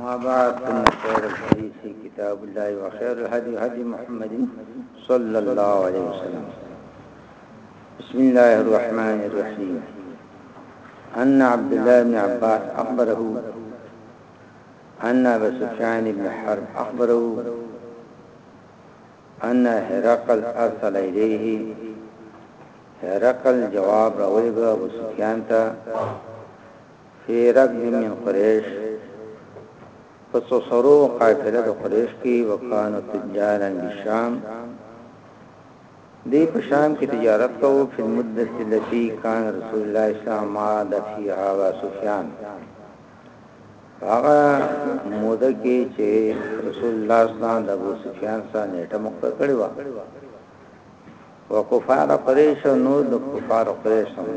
ما بعد من خير الحديث كتاب الله وخير الهدي هدي محمد صلى الله عليه وسلم بسم الله الرحمن الرحيم أن عبد الله بن عباس أخبره أن أبا سفيان بن حرب أخبره أن هرقل أرسل إليه هرقل جواب رويبه أبو سفيان فی رکب من قریش په څو سرو قافله د قریش کې وکانو تجارا بالشام دی په شام کې تجارت کوو په مدته لتی کان رسول الله اسلام ما د فی هوا سفیان هغه موده کې چې رسول الله صلی الله علیه وسلم سفیان سره نیټه مقرر کړی و وکفار قریش نو د کفار قریش سره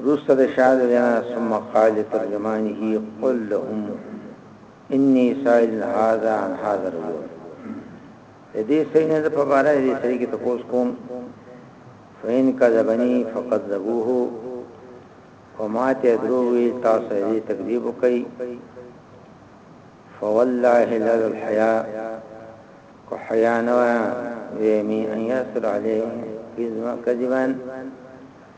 وروسته د شاه د وینا ثم قال لترجمانه قل لهم اني سائل هذا عن هذا الرجل د دې سینې د په باره دې سړي کې تاسو کوم فین کذبنی فقد ذبوه وما ته دروي تاسو یې تکذیب کوي فوالله لا الحياء وحيانا ويمي ان يسر عليه كذبا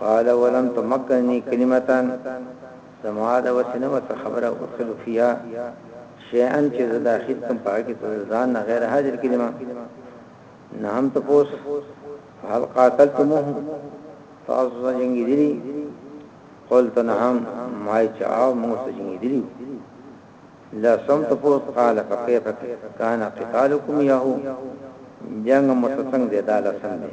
قال ولم تمكنني كلمه زما د وسنه وس خبره ادخل فيها شيئا چې زه داخل کوم پاره کې ځان نه غیر حاضر کلمه نه هم تپوس هل قاتلتموه تاسو څنګه دي قلت نعم ما چاو مو څنګه دي لا سم تپوس قال فكيف كان قتالكم يهو جنگ متسنگ دي دالا سم دي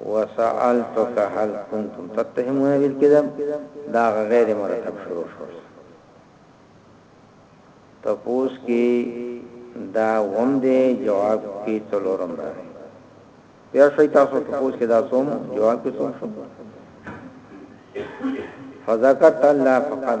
وسألتک هل کنتم تتهمون بالکذب دا غیر مرتب شروع شو تپوس کی دا وم دې جواب کی څلورم را بیا شوی تاسو تپوس کی دا سوم جواب کی سوم شو فذكرت الله فقد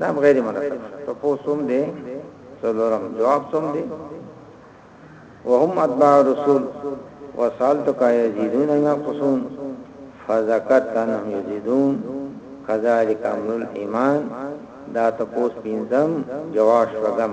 نام غیر مرتب تقوسم دي سولورم جواب سم دي وهم اتباع رسول وسالتك يزيدون ينقصون فذكرت انهم يزيدون كذلك امر الايمان دا تپوس پینزم جواش وغم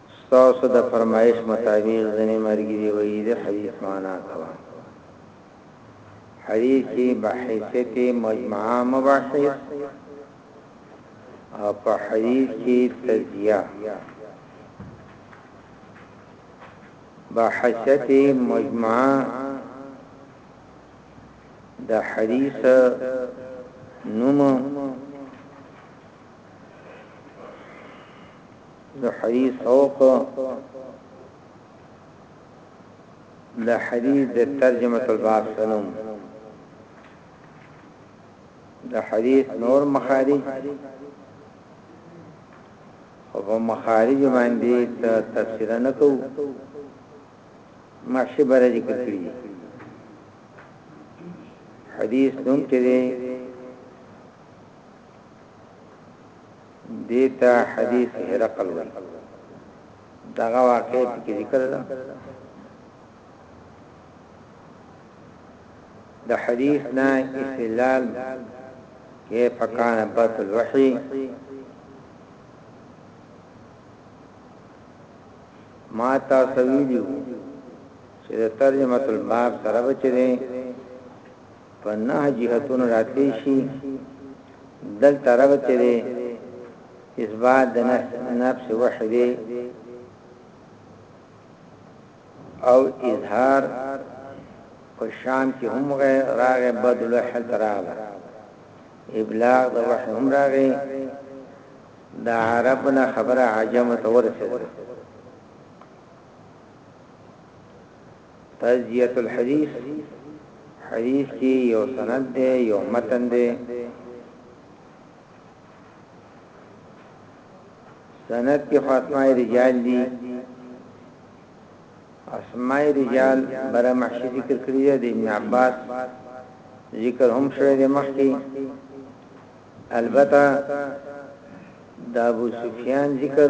ستاسو د فرمایش مطابق ځنې ملګري وایي د حدیث معنا کوه حدیث کې بحیثیت مجمعه مباحث او په حدیث کې تجزیه بحثت مجمعه د حدیث نوم د حدیث اوق د حدیث د ترجمه الباب سنوم د حدیث نور مخارج او په مخارج باندې تفسیر نه کو ماشي بر ذکر کړی حدیث نوم چې دی دې ته حديث هرقل وایي. دغه واقعه پکې ذکر ده. د حديث نه استدلال كيف كان بث الوحي ما تاسو ویلو چې د ترجمه الباب سره بچی دی په نه جهتونو راتلی شي دل طرف چې دی اثبات د نفس وحده او اظهار په شام کې هم راغې بدل حل راغله ابلاغ د وحی هم راغې د عربنا خبره عجم ته ورسېده تجزیة الحدیث، حدیث چی یو سند دی یو متن دی، سند کی خو اسماء رجال دی، اسماء رجال برای محشی ذکر کړی دی، د ابن عباس ذکر هم شوی دی مخکی، البته د ابو سفیان ذکر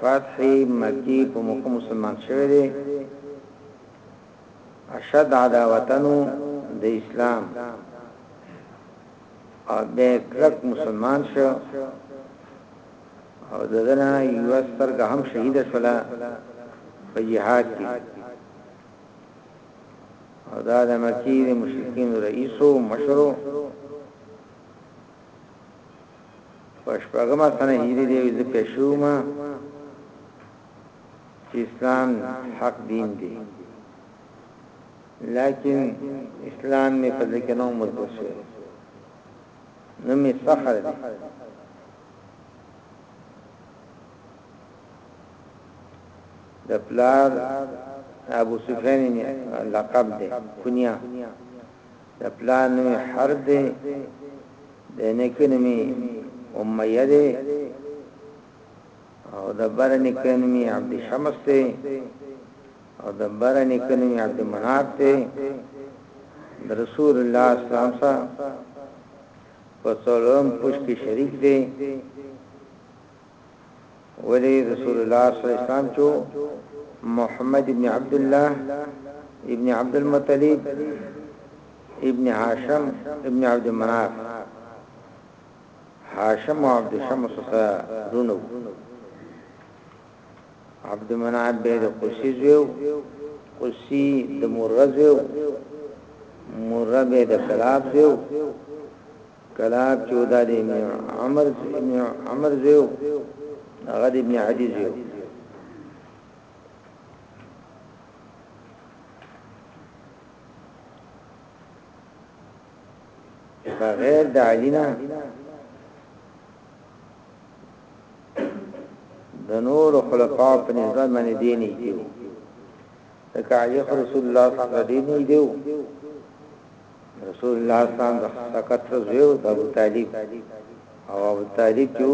فتح مکی په موقع مسلمان شوی دی اشد عداوتنو د اسلام او به کلک مسلمان شو او دغنا یو سترګه هم شهید شولا په jihad کې او دا د مکی د مشرکین رئیسو مشرو پښپغمه سنه هیری دی ویزه پیشوما چې اسلام حق دین دی لیکن اسلام می په ځکه نو مضبوط شوی نو می فخر دی د پلار ابو سفیان لقب دی کنیا د پلار نومي حرب دی د نیکه نومي امیه دی او د بر نیکه نومي عبد شمس دی او د بر نیکه نومي عبد مناف دی د رسول الله صلی الله علیه وسلم په څلورم پوش کې شریک دی ولی رسول الله صلی الله علیه وسلم چو محمد ابن عبد الله ابن عبد المطلب ابن هاشم ابن عبد مناف هاشم او عبد شمس سره رونو عبد مناف به د قصي زو قصي د مرزو مربه د کلاب زو کلاب چې ودا دی ابن عمر ابن عمر زیو هغه ابن عدی زیو بغیر د علینا د نور خلفاء په نسبت باندې دیني کیو تکالیف رسول الله صلی الله علیه وسلم دیني دیو رسول الله صلی الله علیه وسلم د کتر زوی د ابو طالب او ابو طالب چې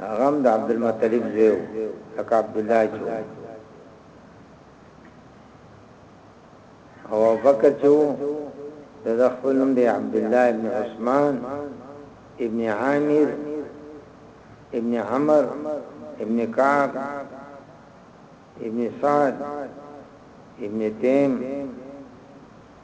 هغه د عبد المطلب زوی لکه عبد الله چې او بکر چې د خپل نوم دی عبد الله ابن عثمان ابن عامر ابن عمر ابن کعب ابن سعد ابن تیم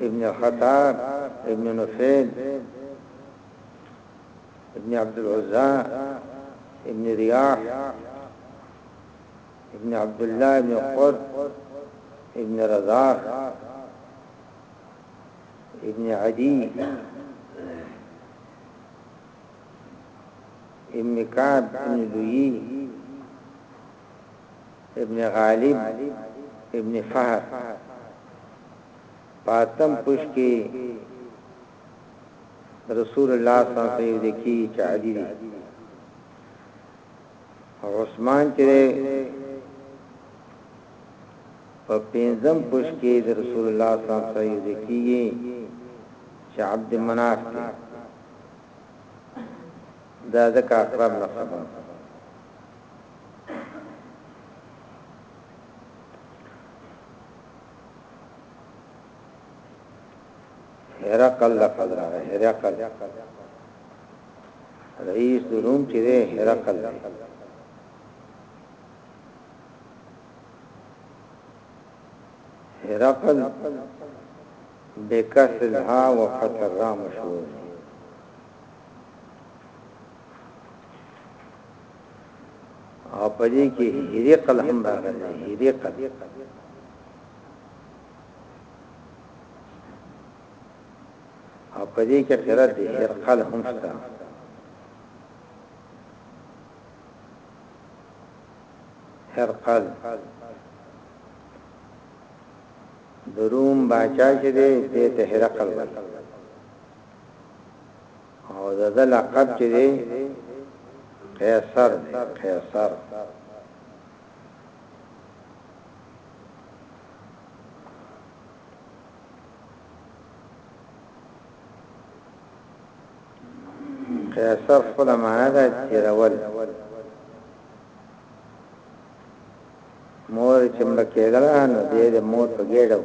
ابن خطاب ابن نفيل ابن عبد العزى ابن رياح ابن عبد الله ابن قر ابن رزاق ابن عدي ابن كعب ابن لوي ابن غالب ابن فهر په اتم پوش کې رسول الله صلی الله علیه وسلم کې چادي دي عثمان چې په پنځم پوش کې د رسول الله صلی الله علیه وسلم ذکر کیږي چې عبد مناف دی دا ځکه اقرب نسب هرقل لفظ راغی هرقل رئیس روم چې دی هرقل دی هرقل بکسر الها وفتر را مشهور دی او په دې کې هجری قلم راغلی هجری قلم او په دې کې قرات دي هر قلم هم شته هر قلم دروم باچا چې دې ته هر قلم او د ده لقب چې دی قیصر دی قیصر قیصر خپل معنا ده چې رول مور چې مړ کېدل نو دې مور په ګډه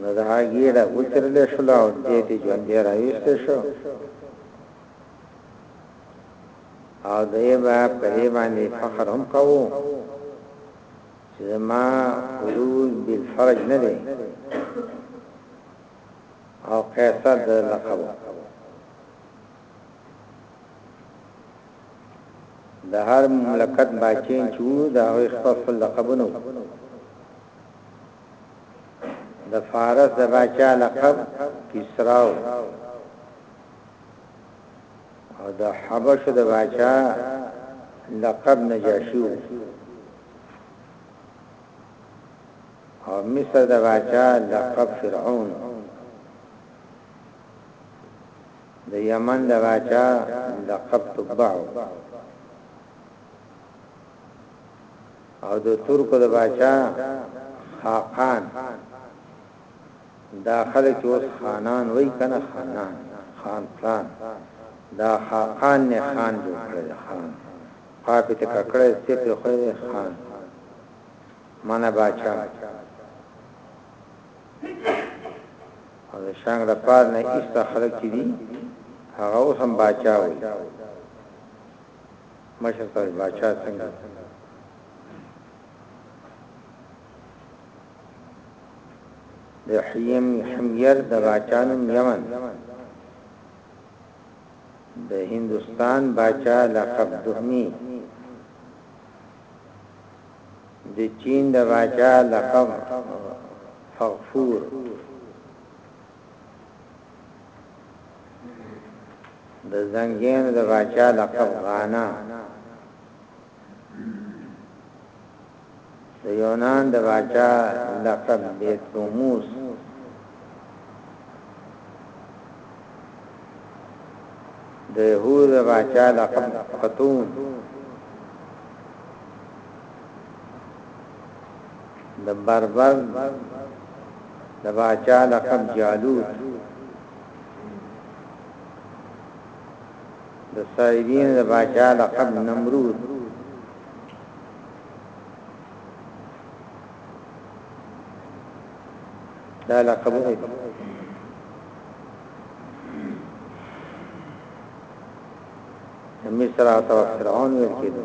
نو دا ګیره وترل شو او دې ته ژوند دی راويست شو او دوی با په دې باندې فخر هم کوو چې ما حلول بالفرج نه دی او قیصر د لقب د هر مملکت باچین چې دا خپل لقبونه د فارس د باچا لقب کسرا او د حبش د باچا لقب نجاشی او مصر د باچا لقب فرعون د یمن د باچا لقب تبع او د ترکو د باچا خاقان دا خلک چې اوس خانان وای کنه خانان خان پلان دا خاقان نه خان جوړ کړی خان پاپی ته ککړه سپه خو خان مانا باچا او د شنګ د پار نه ایست خلک دي هغه اوس هم باچا وي مشر تاج باچا څنګه دی. د حیم حمیر د باچا نوم یمن د هندستان باچا لقب دهمی د چین د باچا لقب فغفور د زنګین د باچا لقب غانا د یونان د باچا لقب بیتوموس د یهود د باچا لقب قطون د بربر د باچا لقب جالوت د سایبین د باچا لقب نمرود دا لقب دی مصر او فرعون ورکیدو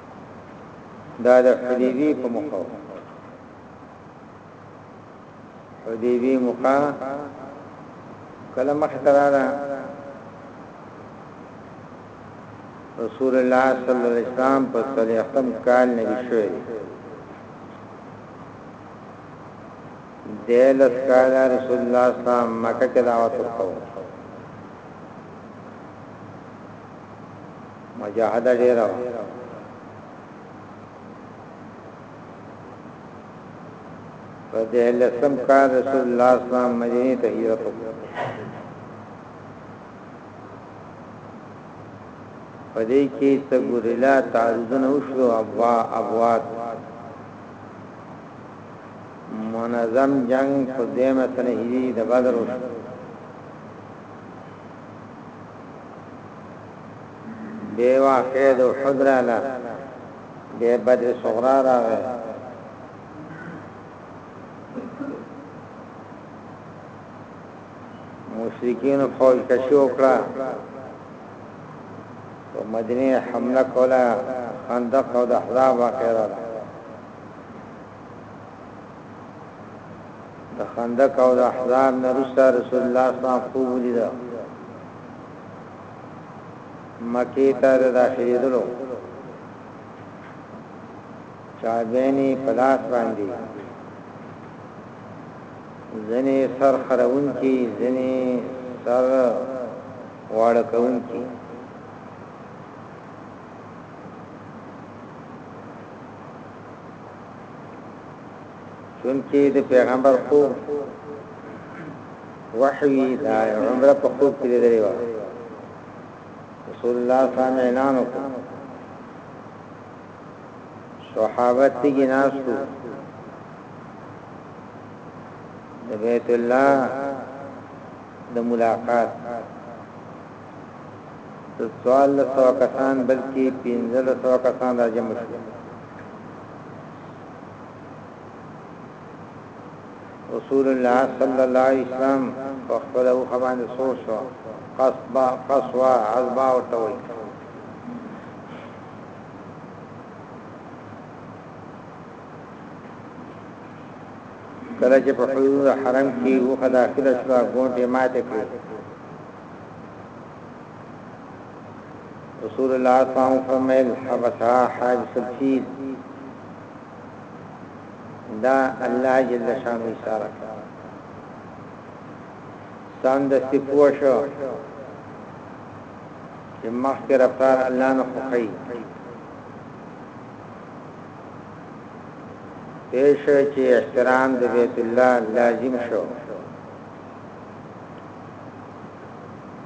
دا د حدیبی په موقع و حدیبی موقع کله مخ تراله رسول الله صلی الله علیه وسلم په صلیختم کال نبی شوی دیلس کال رسول الله صلی الله علیه وسلم مکه کې دعوت ورکوي مجاهده ډیره وه په دې لسم کال رسول الله صلی الله علیه وسلم مدینه ته هجرت وکړ په دې کې څه ګوریلا تعرضونه وشو ابوا ابوات منظم جنگ په دې متنه هی د بدر وشو بې واقعې د احد راله بې بدر صغرا راغې مشرکین فوج کشی وکړه په مدینه حمله کوله خندق او د احزاب واقعې راغې د خندق او د احزاب نه رسول الله صلی الله علیه وسلم خوب ولیدل مکې ته د داخلېدلو چابيانې يې په لاس باندې وې. ځنې سر خرونکي ځنې سر واړه کوونکي چونکه د پیغمبر خو وحی دا عمره په خوب کې لري و رسول الله صلی الله علیه وسلم اعلان وکړ صحابه تیګی ناسو د بیت الله د ملاقات د سوال له سو کسان بلکې 1500 کسان راځي مشکل رسول الله صلی الله علیه وسلم په خپل او خبان سور شو قصبا قصوا عذبا ورته وای کله چې په حضور حرم کې و خدا کله شو غونډه ماته کړې رسول الله صلی الله علیه وسلم فرمایل حبسا حاج سلسیل دا الله جل شانو اشاره کړه سان د سپو شو چې مخکې رفتار الله نه خوخی پیش چې احترام د بیت الله لازم شو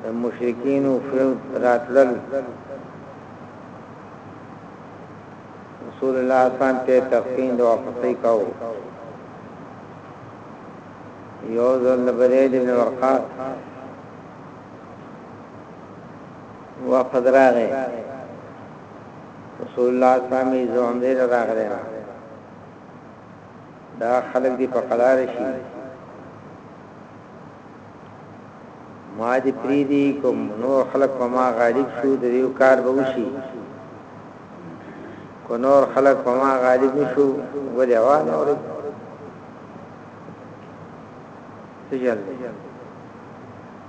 د مشرکین او فرعون راتلل رسول الله اسلام ته تقین د واپسې کاو یو ځل برید ابن ورقا وفد راغی رسول الله اسلام یې زوم دې راغلی دا خلک دی په قلار شي ما دې پریدي کوم نو خلک په ما غالب شو د یو کار به وشي کو نور خلق په ما غالب نشو ولې وا نور سجل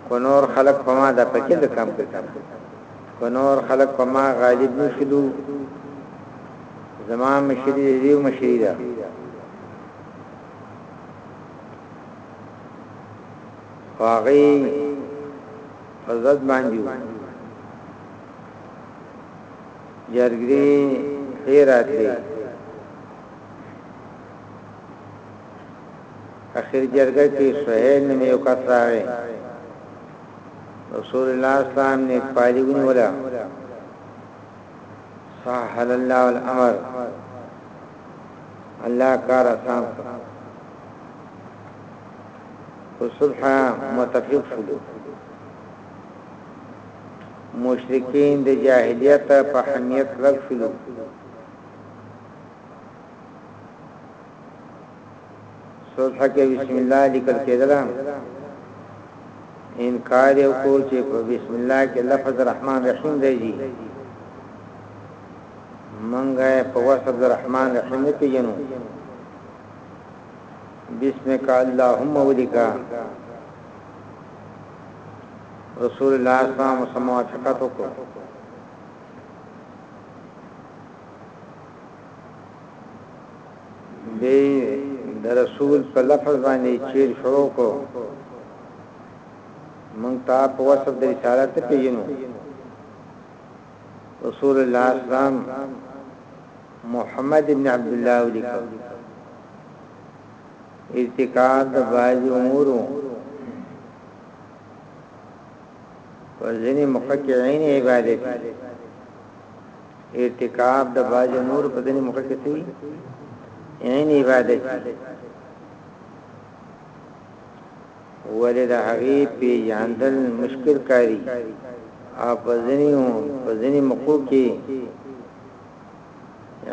کو نور خلق په ما د پکې د کم کړه کو نور خلق په ما غالب نشو زما مشری دیو مشری دا واغی فزد باندې جرګی خی راتلی اخر جرګه کې سهیل نوم یو کس راغی رسول الله اسلام نیک پالی ونی ولا سهل الله الامر الله کار آسان کو صبح متفق شلو مشرکین د جاهلیته په حمیت کلک شولو. صلح کې بسم الله لیکل کېدل. انکار یو کو چې په بسم الله کې لفظ رحمان رحیم دی جی منګه په وصف رحمان رحیم نه پیژنو بسمک اللهم ولیکا رسول الله صلی الله علیه وسلم موافقت وکړ به د رسول په لفظ باندې چیل شروع کو مونږ ته په وسب د رسالت پیژنو رسول الله صلی الله علیه وسلم محمد ابن عبد الله ولیکو ارتکاب د بعضې امورو په ځینې موقع کې عین عبادت دی ارتکاب د باج امور په دې موقع کې سي عین عبادت ولدا هغه په یاندل مشکل کاری اپ ځنیو په ځنی موقع کې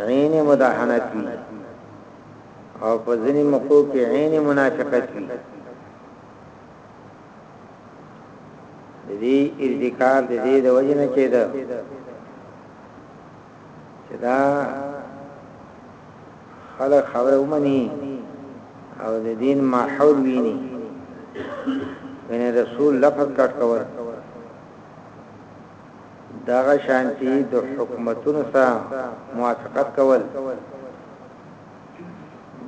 عین مداهنت وی او په ځینې موقعو کې عین منافقت وی د دې ارتکاب د دې د وجه نه کېده چې دا خلک خبره ومني او د دین ماحول ویني بین رسول لفظ کټ کول دغه شانتي د حکومتونو سره موافقت کول،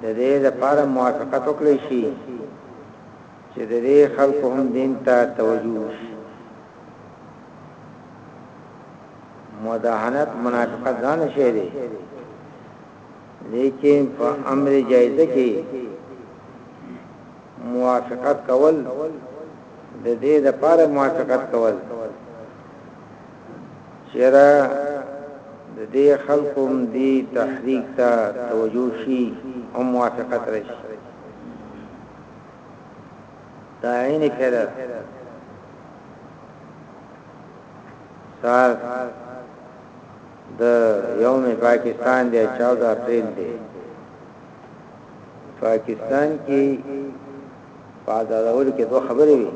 د دې لپاره موافقت وکړای شي چې د دې خلکو هم دین ته توجه وشي. مداهنت منافقت ځانله شی دی، لیکن په امر جایزه کې موافقت کول د دې د پاره موافقت کول چیرې د دې خلکو دی تحریک ته توجه شي او موافقت راشي دا عین فعل سار د یوم پاکستان دی چودہ اپریل دی پاکستان کی پادالول کې دوه خبرې وي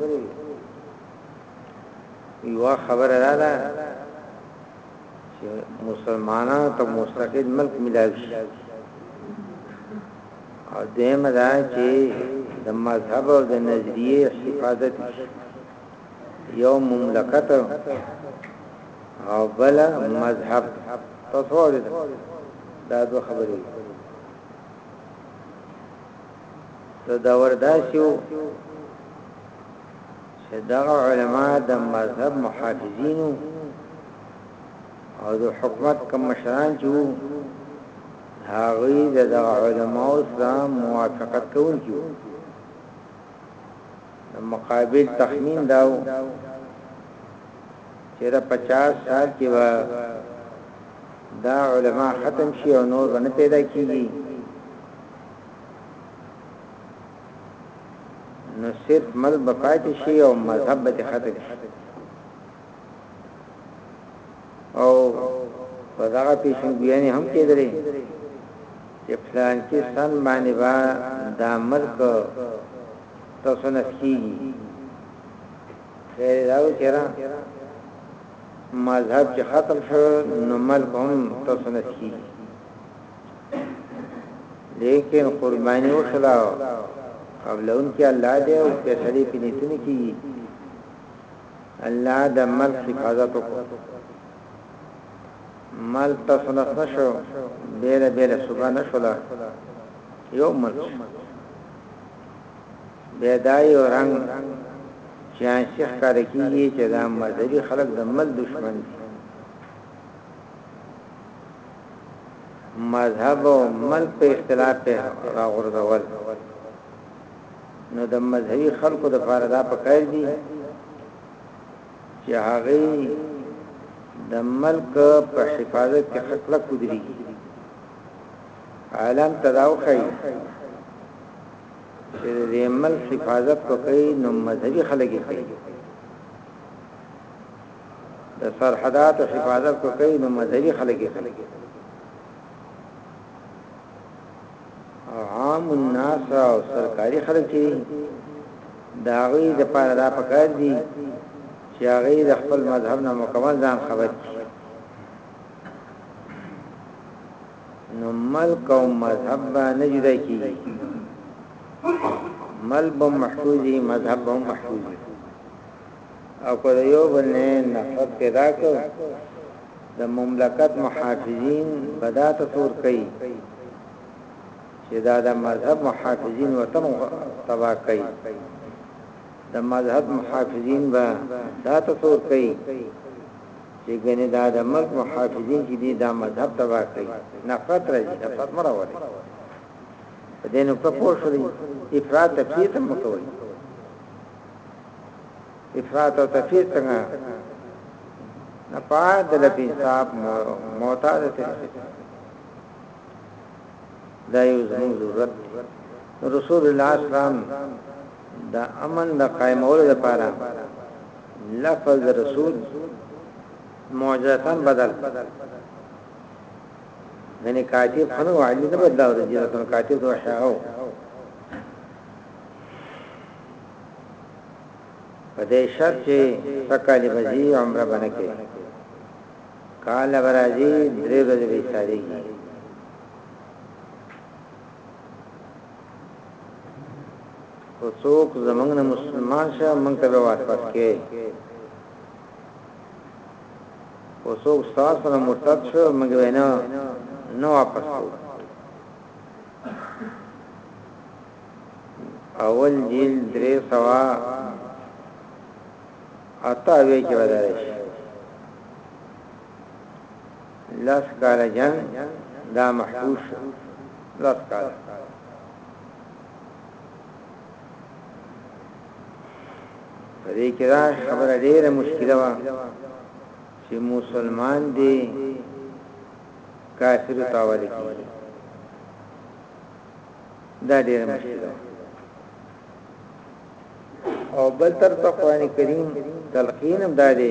یو خبره را ده چې مسلمانانو ته مستقل ملک ملاوي شي او دیم دا چې د مذهب او د نظریه حفاظت یو مملکت او بل مذهب تصور دا دو خبرې ته دا ورداشو چې دا علما د مذهب محافظین او د حکومت کوم مشران چې هغه د علماء اسلام موافقت کوونکي مقابل تخمین داو چې دا پچاس سال کې به دا علما ختم شي او نور به نه پیدا کیږي نو صرف مل بپات شي او مذهب به ختم شي او په دا پیشن بیان هم کېدلې چې پلان کې سن باندې با دا ملک تاسو نه کیږي خیر دا و چې را مذهب چې ختم شو نو ملک هم تاسو نه کیږي لیکن قربانی وشلا قبل ان کې الله دې او په سړي کې نیتونه کیږي الله د ملک حفاظت وکړي مال تاسو نه شو بیره بیره صبح نه شولا یو ملک بیا دا یو رنګ سیاسي ښکاره کېږي چې دا مذهبي خلک د مل دشمن دي. مذهب او مل په اختلاف په راغورځول نو د مذهبي خلکو د فار دا پکای دي چې هغه د ملک په حفاظت کې خپل کودري عالم تداوخی چې د عمل حفاظت وکړي نو مذهبي خلک یې کوي د سرحدات حفاظت وکړي نو مذهبي خلک یې کوي او عام الناس او سرکاري خلک چې دا غي د پاره دا پکار دي چې هغه د خپل مذهب نه مکمل ځان خبر شي نو ملک او مذهب به نه جدا کیږي مل به محفوظي مذهب به محفوظي او که یو بل نه نفرت پیدا کړ د مملکت محافظین بدا تصور کوي چې دا د مذهب محافظین وطن تبا کوي د مذهب محافظین به دا تصور کوي چې ګنې دا د ملک محافظین چې دي دا مذهب تبا کوي نفرت راځي نفرت مړه وړي په دې نو په پوه شوي افراط تفریط هم کوي افراط او تفریط څنګه نه پات د لبي انصاف معتاد ته دا یو زموږ ضرورت رسول الله اسلام دا امن د قائمولو لپاره لفظ رسول معجزه بدل یعنی کاتب خنو علی نه بدلا ورځي نو کاتب دوه شاو په دې شرط چې سکالی بزی عمره بنکې کال برازي درې ورځې به ساريږي که څوک زمنګ نه مسلمان شه منګ ته به واپس کې که څوک ستاس نه مرتد شو منګ به نه نه واپس کو اول جیل درې سوا اتا وی کې ودارش لس کاله جنګ دا محبوس شو لس کاله په دې کې دا خبره ډېره مشکله وه چې مسلمان دی کافر تاول کیږي دا ډېره مشکله او بل تر قرآن کریم تلقین هم دا دی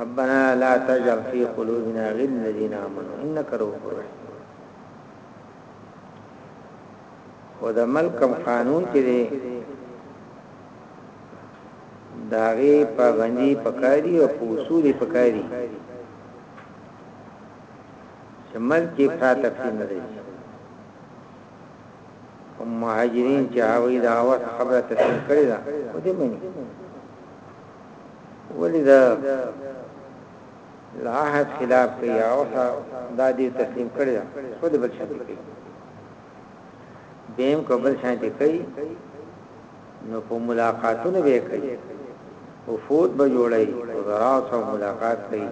ربنا لا تجعل في قلوبنا غل للذين آمنوا انك رؤوف رحيم خدا ملکم قانون چې دی داغه پابندي پکاري او اصول پکاري چې ملک یې پراته کړی نه دی او مهاجرین چې هغه دا وخت خبره تفصیل کړی دا او دې مې ولی دا لاحد خلاف کوي او دا دې تسلیم کړی خو دې بل شانتي کوي دیم کو بل شانتي کوي نو په ملاقاتونه به کوي وفود به جوړي وزرا سره ملاقات کوي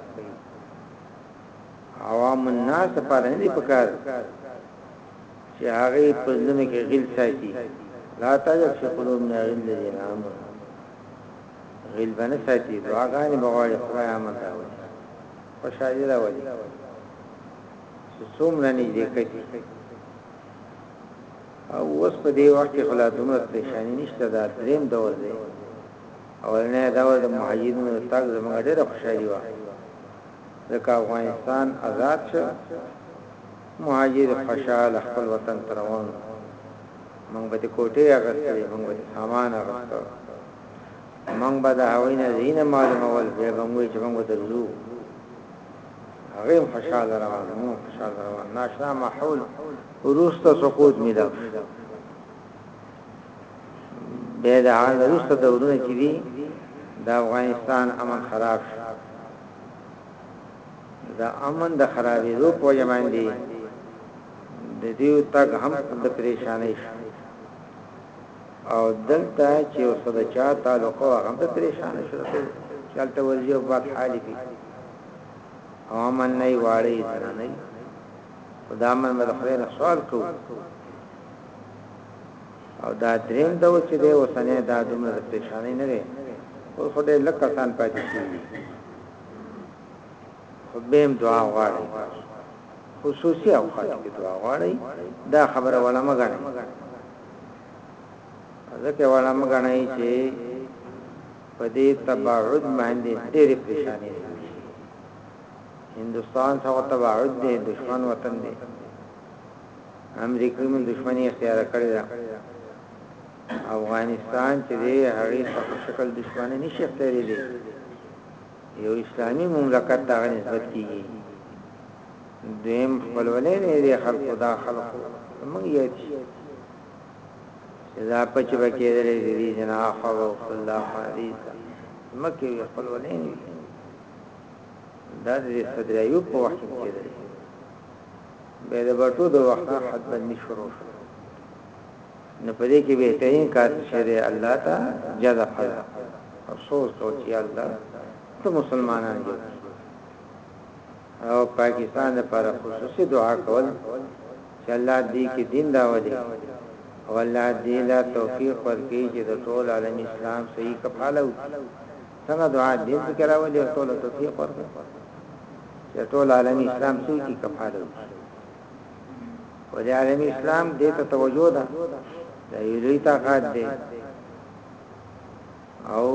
عوام الناس په اړه نه پکار چې هغه په ځمه کې غل ساتي لا تاجب شي قلوب نه غل دي نه غیل بنه ساتي دعاګانې بغواړي خدای امن راوړي خوشحالي راوړي چې څومره نږدې کړي او اوس په دې وخت کې خلا دومره پریشانی نشته دا دریم دور دی اولنې دور د مهاجرینو تاګ زموږ ډېره خوشحالي و ځکه افغانستان آزاد شو مهاجر خوشاله خپل وطن ته روان موږ به د کوټې اغستلې موږ به سامان اغستو موږ به د هوی نه زینه معلومول به موږ چې موږ ته زو هغه خوشاله روان موږ خوشاله روان ناشنا ماحول ورسته سقوط ملو به دا هغه ورسته دورونه چې دي د افغانستان امن خراب شو دا امن د خرابې روپ وجه باندې د دیو تګ هم د پریشانۍ شو او دلته چې یو څه د چا تعلق و هغه هم د پریشان شو چې هلته ورځي او بد حالي کوي او امن نه یې واړی سره نه یې خدا من به خدای نه سوال کو او دا دریم دا و چې د وسنه دا دومره د پریشانۍ نه وي او خدای لکه سان پاتې شي خطبه هم دعا غواړی تاسو خصوصی اوقات کی دعا غواړی دا خبره ولا مګنه ځکه ولا مګنه چې په دې تباعد باندې ډېر پریشانی هندستان سره تباعد دې دشمن وطن دې امریکای من دشمنی اختیار کړی دا افغانستان چې دې هغه په شکل دشمنی نشي اختیارې دي یو اسلامي مملکت ته هغه نسبت کیږي دویم خپلولې نه دی خلکو دا خلکو موږ یې چې دا پچ بکې درې دې جنا خو الله حدیث مکه یې خپلولې نه دا دې صدر ایوب په وخت کې دی به د بټو د وخت حد باندې شروع شو نو په دې کې بهترین کار څه شی دی؟ الله ته جزا خلا او سوز کول چې یا الله ته مسلمانان جوړ او پاکستان لپاره خصوصي دعا کول چې الله دې کې دین راوړي او الله دې لا توفیق ورکړي چې د ټول عالم اسلام صحیح کفاله وکړي څنګه دعا دې کې راوړي ټول توفیق ورکړي چې ټول عالم اسلام صحیح کفاله وکړي په دې عالم اسلام دې ته توجه ده دا یو لوی طاقت دی او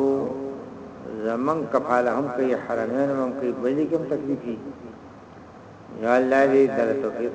زمن کفاله هم کوي حرمین هم کوي بلې کوم تکلیف دي یا الله دې در توفیق